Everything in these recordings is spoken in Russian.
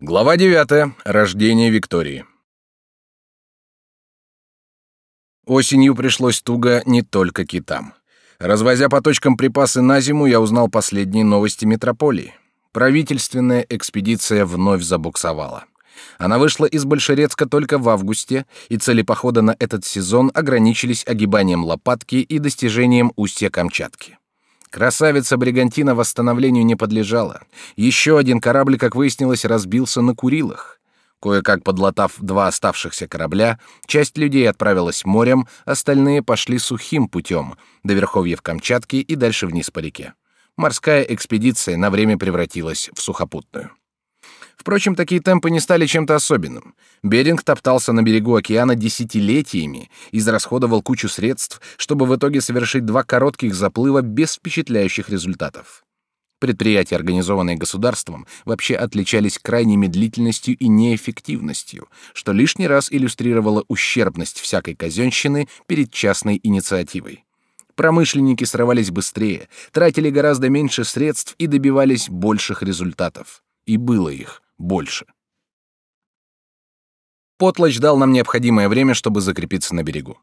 Глава 9. Рождение Виктории. Осенью пришлось туго не только китам. Развозя по точкам припасы на зиму, я узнал последние новости метрополии. Правительственная экспедиция вновь забуксовала. Она вышла из Большерецка только в августе, и цели похода на этот сезон ограничились огибанием Лопатки и достижением устья Камчатки. Красавица Бригантина восстановлению не подлежала. Еще один корабль, как выяснилось, разбился на Курилах. Кое-как подлатав два оставшихся корабля, часть людей отправилась морем, остальные пошли сухим путем, до верховьев Камчатки и дальше вниз по реке. Морская экспедиция на время превратилась в сухопутную. Впрочем, такие темпы не стали чем-то особенным. Беринг топтался на берегу океана десятилетиями, израсходовал кучу средств, чтобы в итоге совершить два коротких заплыва без впечатляющих результатов. Предприятия, организованные государством, вообще отличались крайней медлительностью и неэффективностью, что лишний раз иллюстрировало ущербность всякой казенщины перед частной инициативой. Промышленники срывались быстрее, тратили гораздо меньше средств и добивались больших результатов. И было их больше. Потлач дал нам необходимое время, чтобы закрепиться на берегу.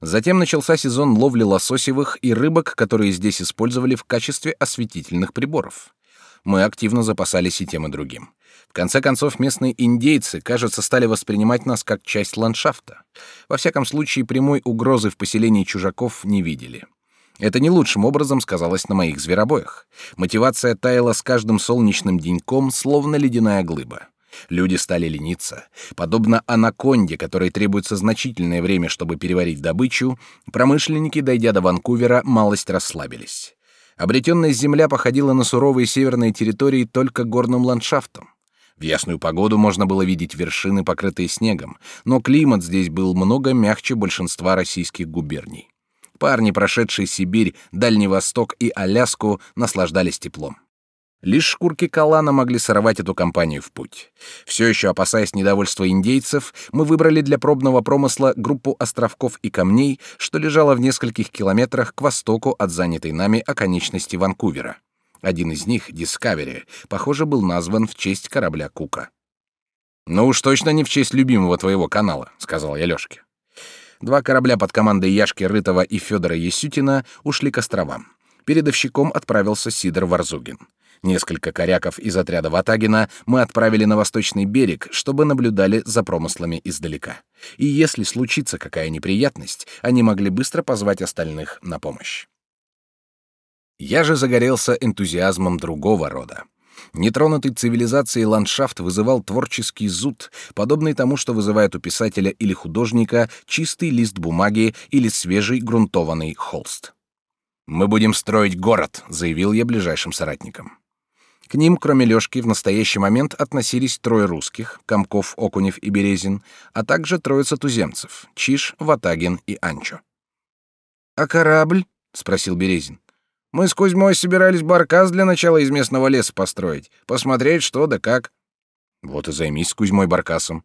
Затем начался сезон ловли лососевых и рыбок, которые здесь использовали в качестве осветительных приборов. Мы активно запасались и тем, и другим. В конце концов, местные индейцы, кажется, стали воспринимать нас как часть ландшафта. Во всяком случае, прямой угрозы в поселении чужаков не видели. Это не лучшим образом сказалось на моих зверобоях. Мотивация таяла с каждым солнечным деньком, словно ледяная глыба. Люди стали лениться. Подобно анаконде, которой требуется значительное время, чтобы переварить добычу, промышленники, дойдя до Ванкувера, малость расслабились. Обретенная земля походила на суровые северные территории только горным ландшафтом. В ясную погоду можно было видеть вершины, покрытые снегом, но климат здесь был много мягче большинства российских губерний. Парни, прошедшие Сибирь, Дальний Восток и Аляску, наслаждались теплом. Лишь шкурки калана могли сорвать эту компанию в путь. Все еще опасаясь недовольства индейцев, мы выбрали для пробного промысла группу островков и камней, что лежала в нескольких километрах к востоку от занятой нами оконечности Ванкувера. Один из них, Discovery, похоже, был назван в честь корабля Кука. «Ну уж точно не в честь любимого твоего канала», — сказал я Лёшке. Два корабля под командой Яшки Рытова и Федора Есютина ушли к островам. Передовщиком отправился Сидор Варзугин. Несколько коряков из отряда Ватагина мы отправили на восточный берег, чтобы наблюдали за промыслами издалека. И если случится какая неприятность, они могли быстро позвать остальных на помощь. Я же загорелся энтузиазмом другого рода. Нетронутый цивилизацией ландшафт вызывал творческий зуд, подобный тому, что вызывает у писателя или художника чистый лист бумаги или свежий грунтованный холст. «Мы будем строить город», — заявил я ближайшим соратникам. К ним, кроме Лёшки, в настоящий момент относились трое русских — Комков, Окунев и Березин, а также троица туземцев — Чиш, Ватагин и Анчо. «А корабль?» — спросил Березин. Мы с Кузьмой собирались баркас для начала из местного леса построить, посмотреть, что да как. Вот и займись с Кузьмой баркасом.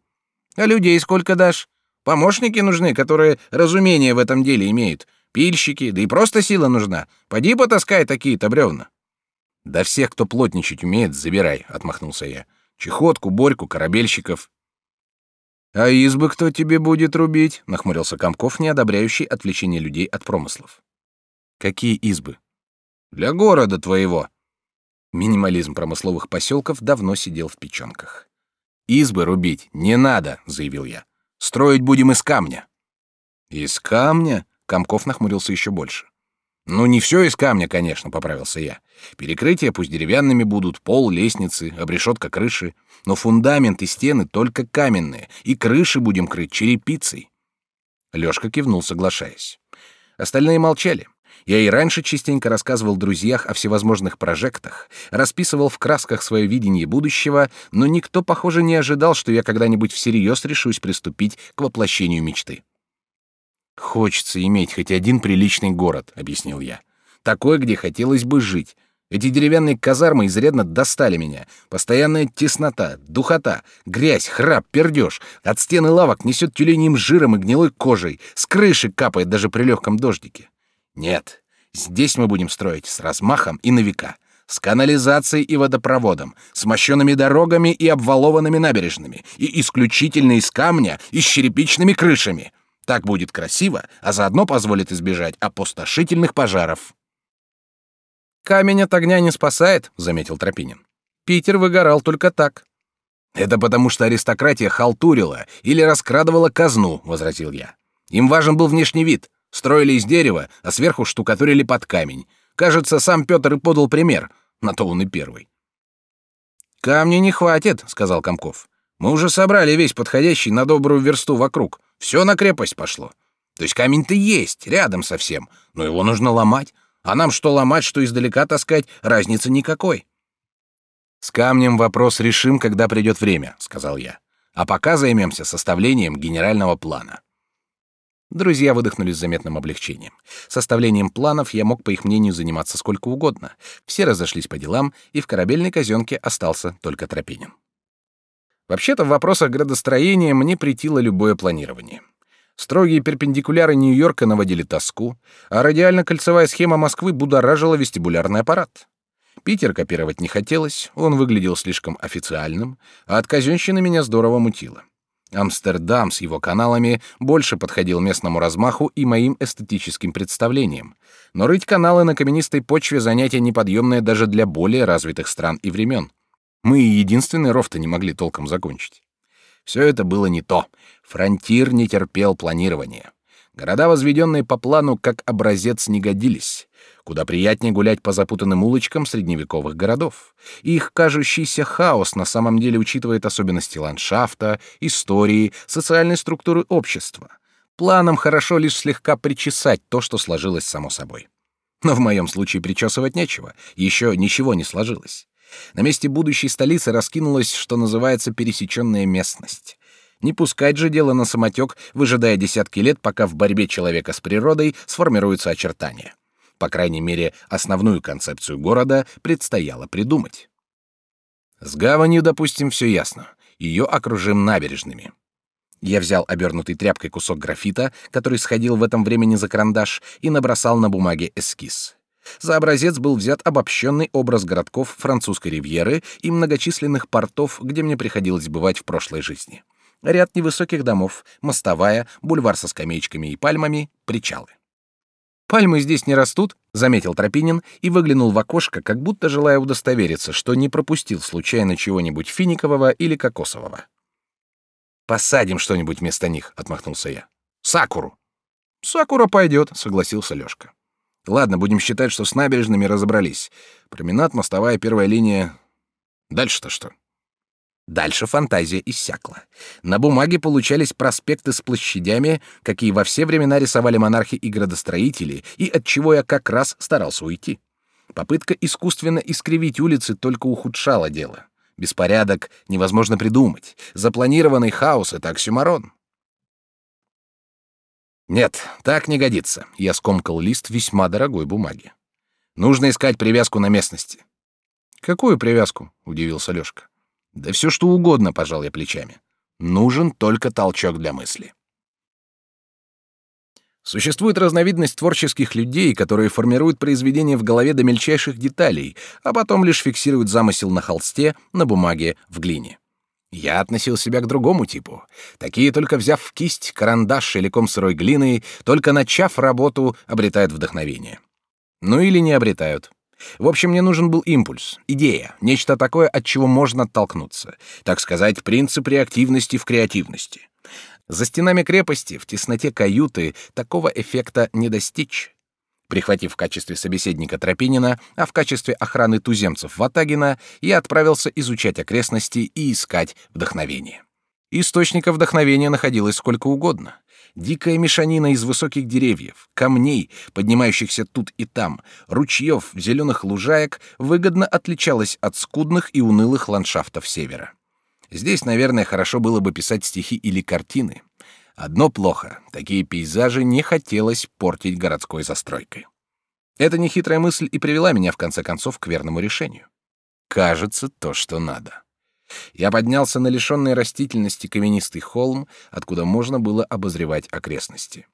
А людей сколько дашь? Помощники нужны, которые разумение в этом деле имеют. Пильщики, да и просто сила нужна. Поди потаскай такие-то бревна. Да всех, кто плотничать умеет, забирай, отмахнулся я. Чехотку, Борьку, корабельщиков. А избы кто тебе будет рубить? Нахмурился Комков, не одобряющий отвлечение людей от промыслов. Какие избы? Для города твоего. Минимализм промысловых поселков давно сидел в печенках. Избы рубить не надо, заявил я. Строить будем из камня. Из камня? Комков нахмурился еще больше. Ну не все из камня, конечно, поправился я. Перекрытия пусть деревянными будут, пол, лестницы, обрешетка крыши, но фундамент и стены только каменные, и крыши будем крыть черепицей. Лёшка кивнул, соглашаясь. Остальные молчали. Я и раньше частенько рассказывал друзьях о всевозможных прожектах, расписывал в красках свое видение будущего, но никто, похоже, не ожидал, что я когда-нибудь всерьез решусь приступить к воплощению мечты. «Хочется иметь хоть один приличный город», — объяснил я. «Такой, где хотелось бы жить. Эти деревянные казармы изрядно достали меня. Постоянная теснота, духота, грязь, храп, пердеж. От стены лавок несет тюленем жиром и гнилой кожей. С крыши капает даже при легком дождике. Нет, здесь мы будем строить с размахом и на века. с канализацией и водопроводом, с мощенными дорогами и обвалованными набережными, и исключительно из камня и с черепичными крышами. Так будет красиво, а заодно позволит избежать опустошительных пожаров. Камень от огня не спасает, заметил Тропинин. Питер выгорал только так. Это потому, что аристократия халтурила или раскрадывала казну, возразил я. Им важен был внешний вид. Строили из дерева, а сверху штукатурили под камень. Кажется, сам Петр и подал пример. На то он и первый. Камня не хватит, сказал Комков. Мы уже собрали весь подходящий на добрую версту вокруг. Все на крепость пошло. То есть камень-то есть, рядом совсем, но его нужно ломать. А нам что ломать, что издалека таскать, разницы никакой. С камнем вопрос решим, когда придет время, сказал я. А пока займемся составлением генерального плана. Друзья выдохнули с заметным облегчением. Составлением планов я мог, по их мнению, заниматься сколько угодно. Все разошлись по делам, и в корабельной казенке остался только Тропинин. Вообще-то в вопросах градостроения мне претило любое планирование. Строгие перпендикуляры Нью-Йорка наводили тоску, а радиально-кольцевая схема Москвы будоражила вестибулярный аппарат. Питер копировать не хотелось, он выглядел слишком официальным, а от казенщины меня здорово мутило. Амстердам с его каналами больше подходил местному размаху и моим эстетическим представлениям. Но рыть каналы на каменистой почве занятие неподъемное даже для более развитых стран и времен. Мы и единственный ров-то не могли толком закончить. Все это было не то. Фронтир не терпел планирования. Города, возведенные по плану, как образец, не годились. Куда приятнее гулять по запутанным улочкам средневековых городов. Их кажущийся хаос на самом деле учитывает особенности ландшафта, истории, социальной структуры общества. Планом хорошо лишь слегка причесать то, что сложилось само собой. Но в моем случае причесывать нечего, еще ничего не сложилось. На месте будущей столицы раскинулась, что называется, пересеченная местность. Не пускать же дело на самотек, выжидая десятки лет, пока в борьбе человека с природой сформируются очертания. По крайней мере, основную концепцию города предстояло придумать. С гаванью, допустим, все ясно. Ее окружим набережными. Я взял обернутый тряпкой кусок графита, который сходил в этом времени за карандаш, и набросал на бумаге эскиз. За образец был взят обобщенный образ городков французской ривьеры и многочисленных портов, где мне приходилось бывать в прошлой жизни. Ряд невысоких домов, мостовая, бульвар со скамеечками и пальмами, причалы. «Пальмы здесь не растут», — заметил Тропинин и выглянул в окошко, как будто желая удостовериться, что не пропустил случайно чего-нибудь финикового или кокосового. «Посадим что-нибудь вместо них», — отмахнулся я. «Сакуру». «Сакура пойдет», — согласился Лёшка. Ладно, будем считать, что с набережными разобрались. Променад, мостовая, первая линия. Дальше-то что? Дальше фантазия иссякла. На бумаге получались проспекты с площадями, какие во все времена рисовали монархи и градостроители, и от чего я как раз старался уйти. Попытка искусственно искривить улицы только ухудшала дело. Беспорядок невозможно придумать. Запланированный хаос — это оксюмарон. Нет, так не годится. Я скомкал лист весьма дорогой бумаги. Нужно искать привязку на местности. Какую привязку? удивился Лёшка. Да все что угодно, пожал я плечами. Нужен только толчок для мысли. Существует разновидность творческих людей, которые формируют произведение в голове до мельчайших деталей, а потом лишь фиксируют замысел на холсте, на бумаге, в глине. Я относил себя к другому типу. Такие, только взяв в кисть карандаш или ком сырой глины, только начав работу, обретают вдохновение. Ну или не обретают. В общем, мне нужен был импульс, идея, нечто такое, от чего можно оттолкнуться. Так сказать, принцип реактивности в креативности. За стенами крепости, в тесноте каюты, такого эффекта не достичь. Прихватив в качестве собеседника Тропинина, а в качестве охраны туземцев Ватагина, я отправился изучать окрестности и искать вдохновение. Источников вдохновения находилось сколько угодно. Дикая мешанина из высоких деревьев, камней, поднимающихся тут и там, ручьев, зеленых лужаек выгодно отличалась от скудных и унылых ландшафтов севера. Здесь, наверное, хорошо было бы писать стихи или картины. Одно плохо — такие пейзажи не хотелось портить городской застройкой. Эта нехитрая мысль и привела меня, в конце концов, к верному решению. Кажется, то, что надо. Я поднялся на лишенный растительности каменистый холм, откуда можно было обозревать окрестности.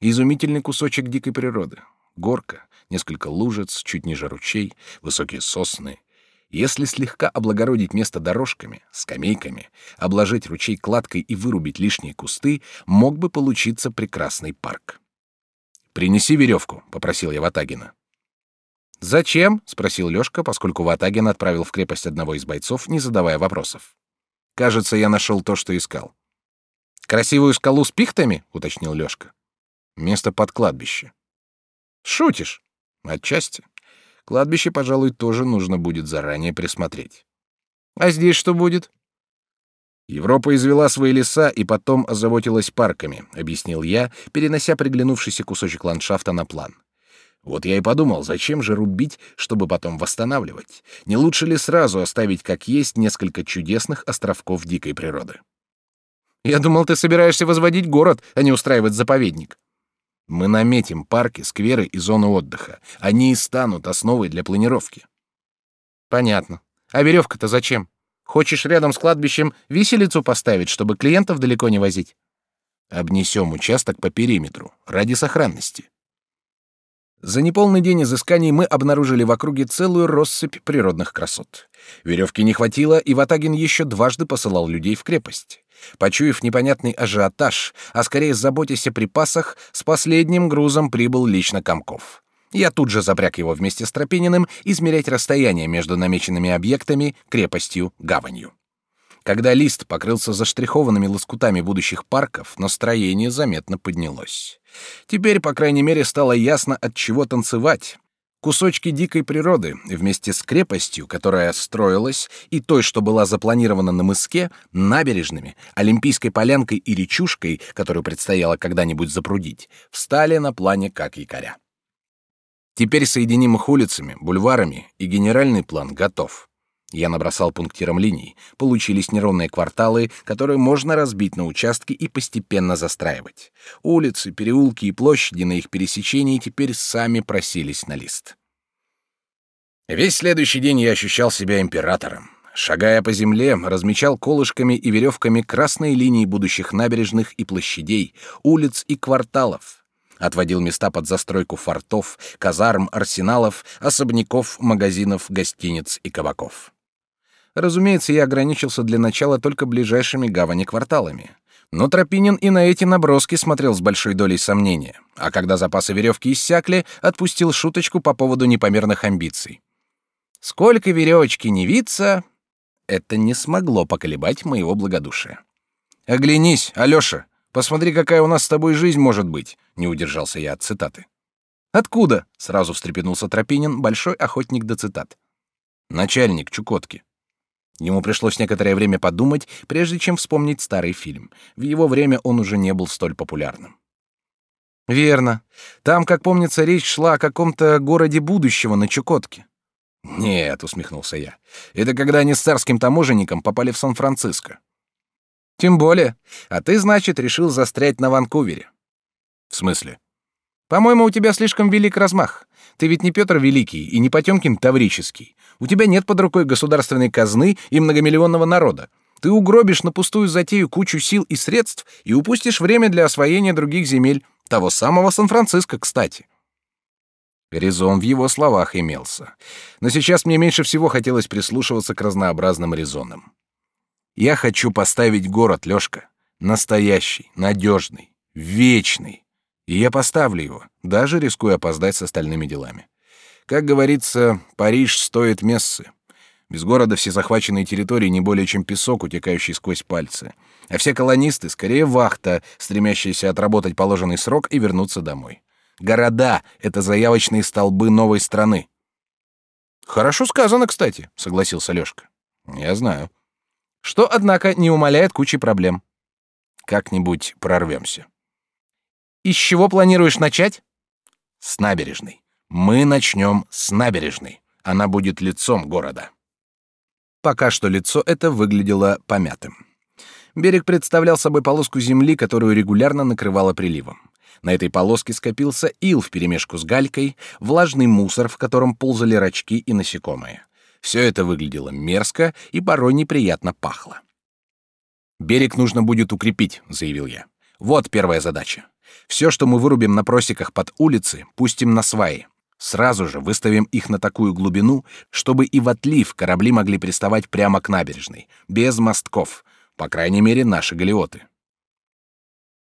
Изумительный кусочек дикой природы. Горка, несколько лужиц, чуть ниже ручей, высокие сосны. Если слегка облагородить место дорожками, скамейками, обложить ручей кладкой и вырубить лишние кусты, мог бы получиться прекрасный парк. «Принеси веревку», — попросил я Ватагина. «Зачем?» — спросил Лёшка, поскольку Ватагин отправил в крепость одного из бойцов, не задавая вопросов. «Кажется, я нашел то, что искал». «Красивую скалу с пихтами?» — уточнил Лёшка. «Место под кладбище». «Шутишь?» «Отчасти. Кладбище, пожалуй, тоже нужно будет заранее присмотреть». «А здесь что будет?» Европа извела свои леса и потом озаботилась парками, объяснил я, перенося приглянувшийся кусочек ландшафта на план. Вот я и подумал, зачем же рубить, чтобы потом восстанавливать? Не лучше ли сразу оставить как есть несколько чудесных островков дикой природы? Я думал, ты собираешься возводить город, а не устраивать заповедник. Мы наметим парки, скверы и зоны отдыха. Они и станут основой для планировки. Понятно. А веревка-то зачем? Хочешь рядом с кладбищем виселицу поставить, чтобы клиентов далеко не возить? Обнесем участок по периметру, ради сохранности. За неполный день изысканий мы обнаружили в округе целую россыпь природных красот. Веревки не хватило, и Ватагин еще дважды посылал людей в крепость. Почуяв непонятный ажиотаж, а скорее заботясь о припасах, с последним грузом прибыл лично Комков. Я тут же запряг его вместе с Тропининым измерять расстояние между намеченными объектами, крепостью, гаванью. Когда лист покрылся заштрихованными лоскутами будущих парков, настроение заметно поднялось. Теперь, по крайней мере, стало ясно, от чего танцевать. Кусочки дикой природы вместе с крепостью, которая строилась, и той, что была запланирована на мыске, набережными, олимпийской полянкой и речушкой, которую предстояло когда-нибудь запрудить, встали на плане как якоря. Теперь соединим их улицами, бульварами, и генеральный план готов. Я набросал пунктиром линий. Получились неровные кварталы, которые можно разбить на участки и постепенно застраивать. Улицы, переулки и площади на их пересечении теперь сами просились на лист. Весь следующий день я ощущал себя императором. Шагая по земле, размечал колышками и веревками красные линии будущих набережных и площадей, улиц и кварталов. Отводил места под застройку фортов, казарм, арсеналов, особняков, магазинов, гостиниц и кабаков. Разумеется, я ограничился для начала только ближайшими гавани-кварталами. Но Тропинин и на эти наброски смотрел с большой долей сомнения, а когда запасы веревки иссякли, отпустил шуточку по поводу непомерных амбиций. «Сколько веревочки не виться!» Это не смогло поколебать моего благодушия. «Оглянись, Алёша, посмотри, какая у нас с тобой жизнь может быть», — не удержался я от цитаты. «Откуда?» — сразу встрепенулся Тропинин, большой охотник до цитат. «Начальник Чукотки». Ему пришлось некоторое время подумать, прежде чем вспомнить старый фильм. В его время он уже не был столь популярным. Верно. Там, как помнится, речь шла о каком-то городе будущего на Чукотке. Нет, усмехнулся я. Это когда они с царским таможенником попали в Сан-Франциско. Тем более. А ты, значит, решил застрять на Ванкувере. В смысле? По-моему, у тебя слишком велик размах. Ты ведь не Петр Великий и не Потемкин Таврический. У тебя нет под рукой государственной казны и многомиллионного народа. Ты угробишь на пустую затею кучу сил и средств и упустишь время для освоения других земель, того самого Сан-Франциско, кстати. Резон в его словах имелся. Но сейчас мне меньше всего хотелось прислушиваться к разнообразным резонам. Я хочу поставить город, Лёшка. Настоящий, надежный, вечный. И я поставлю его, даже рискуя опоздать с остальными делами. Как говорится, Париж стоит мессы. Без города все захваченные территории не более чем песок, утекающий сквозь пальцы. А все колонисты скорее вахта, стремящиеся отработать положенный срок и вернуться домой. Города — это заявочные столбы новой страны. Хорошо сказано, кстати, согласился Лёшка. Я знаю. Что, однако, не умаляет кучи проблем. Как-нибудь прорвемся. И с чего планируешь начать? С набережной. Мы начнем с набережной. Она будет лицом города. Пока что лицо это выглядело помятым. Берег представлял собой полоску земли, которую регулярно накрывало приливом. На этой полоске скопился ил вперемешку с галькой, влажный мусор, в котором ползали рачки и насекомые. Все это выглядело мерзко и порой неприятно пахло. «Берег нужно будет укрепить», — заявил я. «Вот первая задача. Все, что мы вырубим на просеках под улицы, пустим на сваи. Сразу же выставим их на такую глубину, чтобы и в отлив корабли могли приставать прямо к набережной, без мостков, по крайней мере, наши галеоты.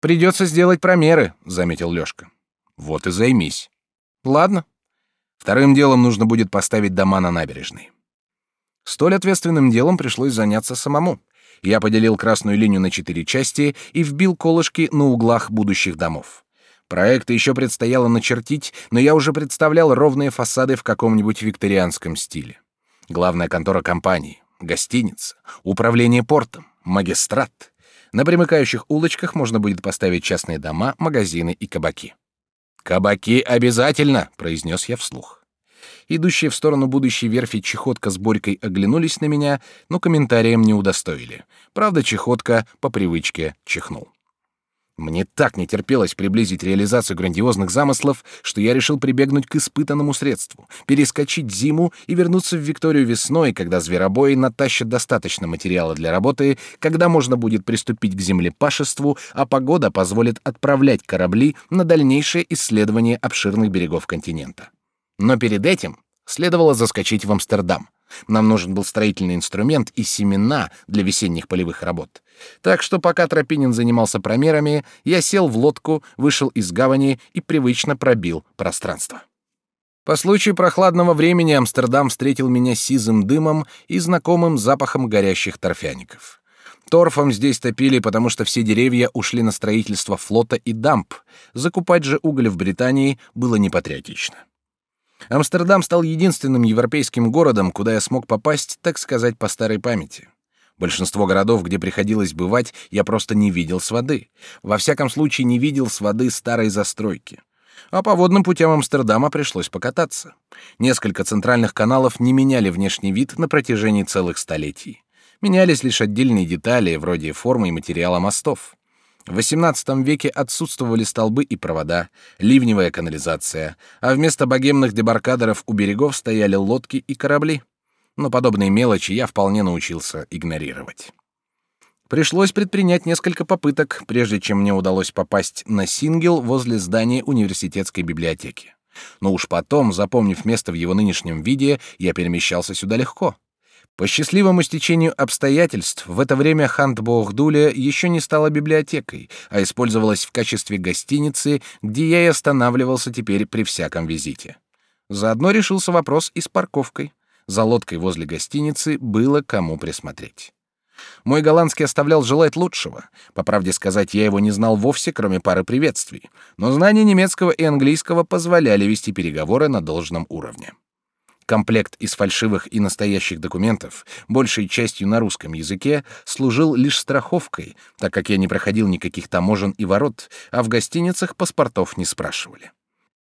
Придется сделать промеры, заметил Лёшка. Вот и займись. Ладно. Вторым делом нужно будет поставить дома на набережной. Столь ответственным делом пришлось заняться самому. Я поделил красную линию на четыре части и вбил колышки на углах будущих домов. Проекты еще предстояло начертить, но я уже представлял ровные фасады в каком-нибудь викторианском стиле. Главная контора компании, гостиница, управление портом, магистрат. На примыкающих улочках можно будет поставить частные дома, магазины и кабаки. «Кабаки обязательно!» — произнес я вслух. Идущие в сторону будущей верфи Чехотка с Борькой оглянулись на меня, но комментарием не удостоили. Правда, Чехотка по привычке чихнул. Мне так не терпелось приблизить реализацию грандиозных замыслов, что я решил прибегнуть к испытанному средству — перескочить зиму и вернуться в Викторию весной, когда зверобои натащат достаточно материала для работы, когда можно будет приступить к землепашеству, а погода позволит отправлять корабли на дальнейшее исследование обширных берегов континента. Но перед этим следовало заскочить в Амстердам. Нам нужен был строительный инструмент и семена для весенних полевых работ. Так что пока Тропинин занимался промерами, я сел в лодку, вышел из гавани и привычно пробил пространство. По случаю прохладного времени Амстердам встретил меня сизым дымом и знакомым запахом горящих торфяников. Торфом здесь топили, потому что все деревья ушли на строительство флота и дамп. Закупать же уголь в Британии было непатриотично. Амстердам стал единственным европейским городом, куда я смог попасть, так сказать, по старой памяти. Большинство городов, где приходилось бывать, я просто не видел с воды. Во всяком случае, не видел с воды старой застройки. А по водным путям Амстердама пришлось покататься. Несколько центральных каналов не меняли внешний вид на протяжении целых столетий. Менялись лишь отдельные детали, вроде формы и материала мостов. В XVIII веке отсутствовали столбы и провода, ливневая канализация, а вместо богемных дебаркадеров у берегов стояли лодки и корабли. Но подобные мелочи я вполне научился игнорировать. Пришлось предпринять несколько попыток, прежде чем мне удалось попасть на сингел возле здания университетской библиотеки. Но уж потом, запомнив место в его нынешнем виде, я перемещался сюда легко. По счастливому стечению обстоятельств в это время Хантбохдуля еще не стала библиотекой, а использовалась в качестве гостиницы, где я и останавливался теперь при всяком визите. Заодно решился вопрос и с парковкой. За лодкой возле гостиницы было кому присмотреть. Мой голландский оставлял желать лучшего. По правде сказать, я его не знал вовсе, кроме пары приветствий, но знания немецкого и английского позволяли вести переговоры на должном уровне. Комплект из фальшивых и настоящих документов, большей частью на русском языке, служил лишь страховкой, так как я не проходил никаких таможен и ворот, а в гостиницах паспортов не спрашивали.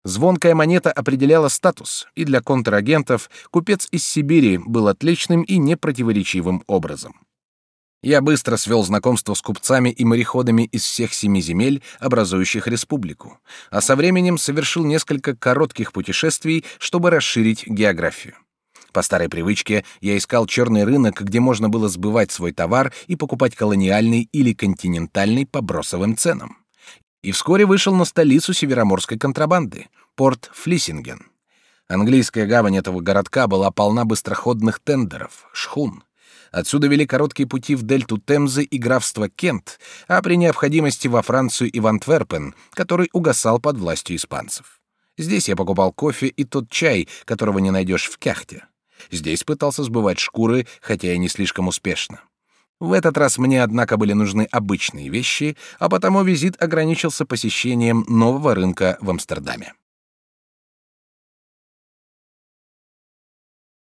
Звонкая монета определяла статус, и для контрагентов купец из Сибири был отличным и непротиворечивым образом. Я быстро свел знакомство с купцами и мореходами из всех семи земель, образующих республику, а со временем совершил несколько коротких путешествий, чтобы расширить географию. По старой привычке я искал черный рынок, где можно было сбывать свой товар и покупать колониальный или континентальный по бросовым ценам. И вскоре вышел на столицу североморской контрабанды — порт Флиссинген. Английская гавань этого городка была полна быстроходных тендеров, шхун — Отсюда вели короткие пути в дельту Темзы и графство Кент, а при необходимости во Францию и в Антверпен, который угасал под властью испанцев. Здесь я покупал кофе и тот чай, которого не найдешь в Кяхте. Здесь пытался сбывать шкуры, хотя и не слишком успешно. В этот раз мне, однако, были нужны обычные вещи, а потому визит ограничился посещением нового рынка в Амстердаме.